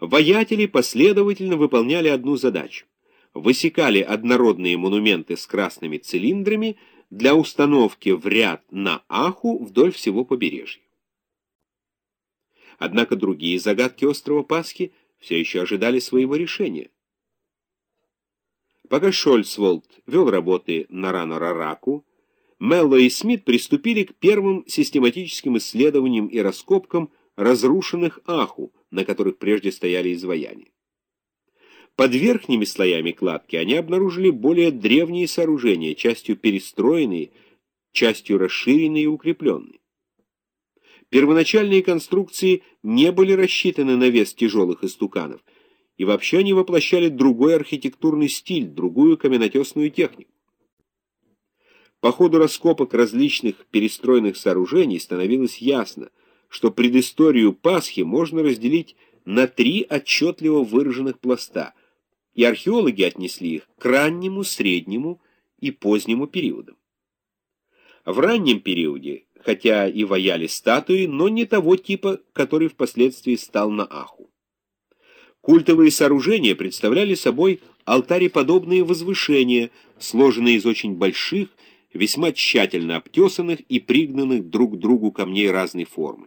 воятели последовательно выполняли одну задачу — высекали однородные монументы с красными цилиндрами для установки в ряд на Аху вдоль всего побережья. Однако другие загадки острова Пасхи все еще ожидали своего решения. Пока Шольцволд вел работы на Рано-Рараку, Мелло и Смит приступили к первым систематическим исследованиям и раскопкам разрушенных Аху, на которых прежде стояли изваяния. Под верхними слоями кладки они обнаружили более древние сооружения, частью перестроенные, частью расширенные и укрепленные. Первоначальные конструкции не были рассчитаны на вес тяжелых истуканов, и вообще они воплощали другой архитектурный стиль, другую каменотесную технику. По ходу раскопок различных перестроенных сооружений становилось ясно, что предысторию Пасхи можно разделить на три отчетливо выраженных пласта, и археологи отнесли их к раннему, среднему и позднему периодам. В раннем периоде хотя и ваяли статуи, но не того типа, который впоследствии стал на Аху. Культовые сооружения представляли собой алтареподобные возвышения, сложенные из очень больших, весьма тщательно обтесанных и пригнанных друг к другу камней разной формы.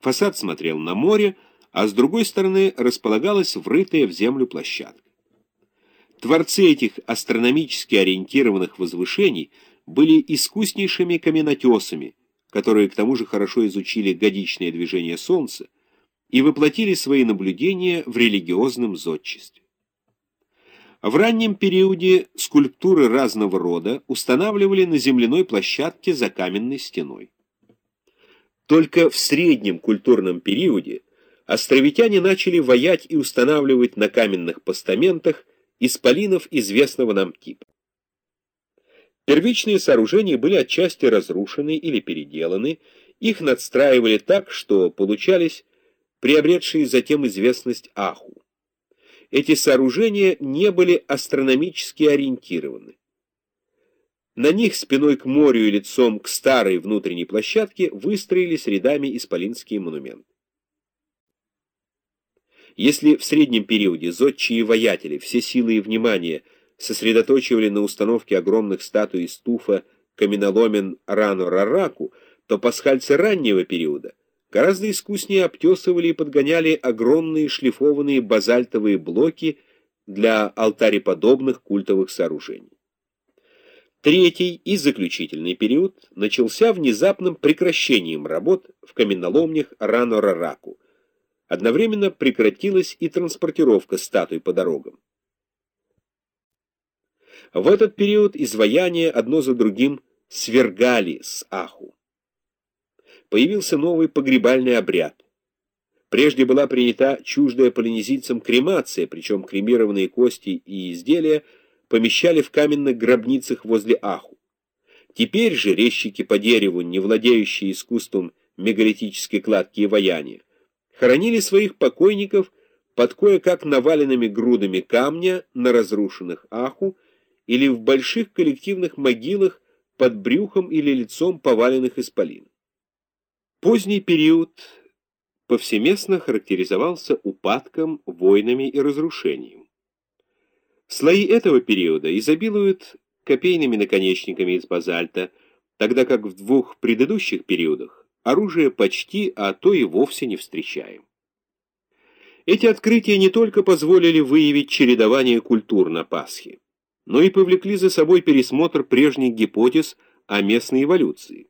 Фасад смотрел на море, а с другой стороны располагалась врытая в землю площадка. Творцы этих астрономически ориентированных возвышений были искуснейшими каменотесами, которые к тому же хорошо изучили годичное движение Солнца и воплотили свои наблюдения в религиозном зодчестве. В раннем периоде скульптуры разного рода устанавливали на земляной площадке за каменной стеной. Только в среднем культурном периоде островитяне начали воять и устанавливать на каменных постаментах исполинов известного нам типа. Первичные сооружения были отчасти разрушены или переделаны, их надстраивали так, что получались приобретшие затем известность Аху. Эти сооружения не были астрономически ориентированы. На них спиной к морю и лицом к старой внутренней площадке выстроились рядами исполинские монументы. Если в среднем периоде зодчие воятели все силы и внимание – сосредоточивали на установке огромных статуй из туфа каменоломен Рано-Рараку, то пасхальцы раннего периода гораздо искуснее обтесывали и подгоняли огромные шлифованные базальтовые блоки для алтареподобных культовых сооружений. Третий и заключительный период начался внезапным прекращением работ в каменоломнях Рано-Рараку. Одновременно прекратилась и транспортировка статуй по дорогам. В этот период изваяния одно за другим свергали с Аху. Появился новый погребальный обряд. Прежде была принята чуждая полинезийцам кремация, причем кремированные кости и изделия помещали в каменных гробницах возле Аху. Теперь же резчики по дереву, не владеющие искусством мегалитической кладки и ваяния, хоронили своих покойников под кое-как наваленными грудами камня на разрушенных Аху, или в больших коллективных могилах под брюхом или лицом поваленных исполин. Поздний период повсеместно характеризовался упадком, войнами и разрушением. Слои этого периода изобилуют копейными наконечниками из базальта, тогда как в двух предыдущих периодах оружие почти, а то и вовсе не встречаем. Эти открытия не только позволили выявить чередование культур на Пасхе, но и повлекли за собой пересмотр прежних гипотез о местной эволюции.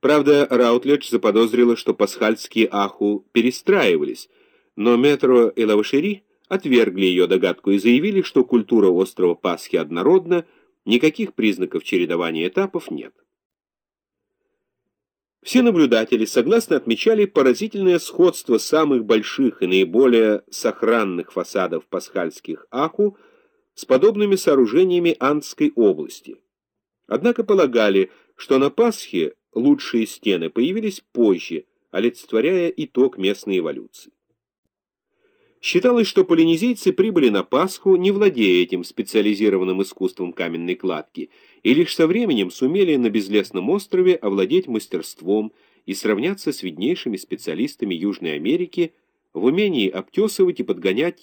Правда, Раутледж заподозрила, что пасхальские аху перестраивались, но Метро и Лавашери отвергли ее догадку и заявили, что культура острова Пасхи однородна, никаких признаков чередования этапов нет. Все наблюдатели согласно отмечали поразительное сходство самых больших и наиболее сохранных фасадов пасхальских аху с подобными сооружениями Андской области. Однако полагали, что на Пасхе лучшие стены появились позже, олицетворяя итог местной эволюции. Считалось, что полинезийцы прибыли на Пасху, не владея этим специализированным искусством каменной кладки, и лишь со временем сумели на безлесном острове овладеть мастерством и сравняться с виднейшими специалистами Южной Америки в умении обтесывать и подгонять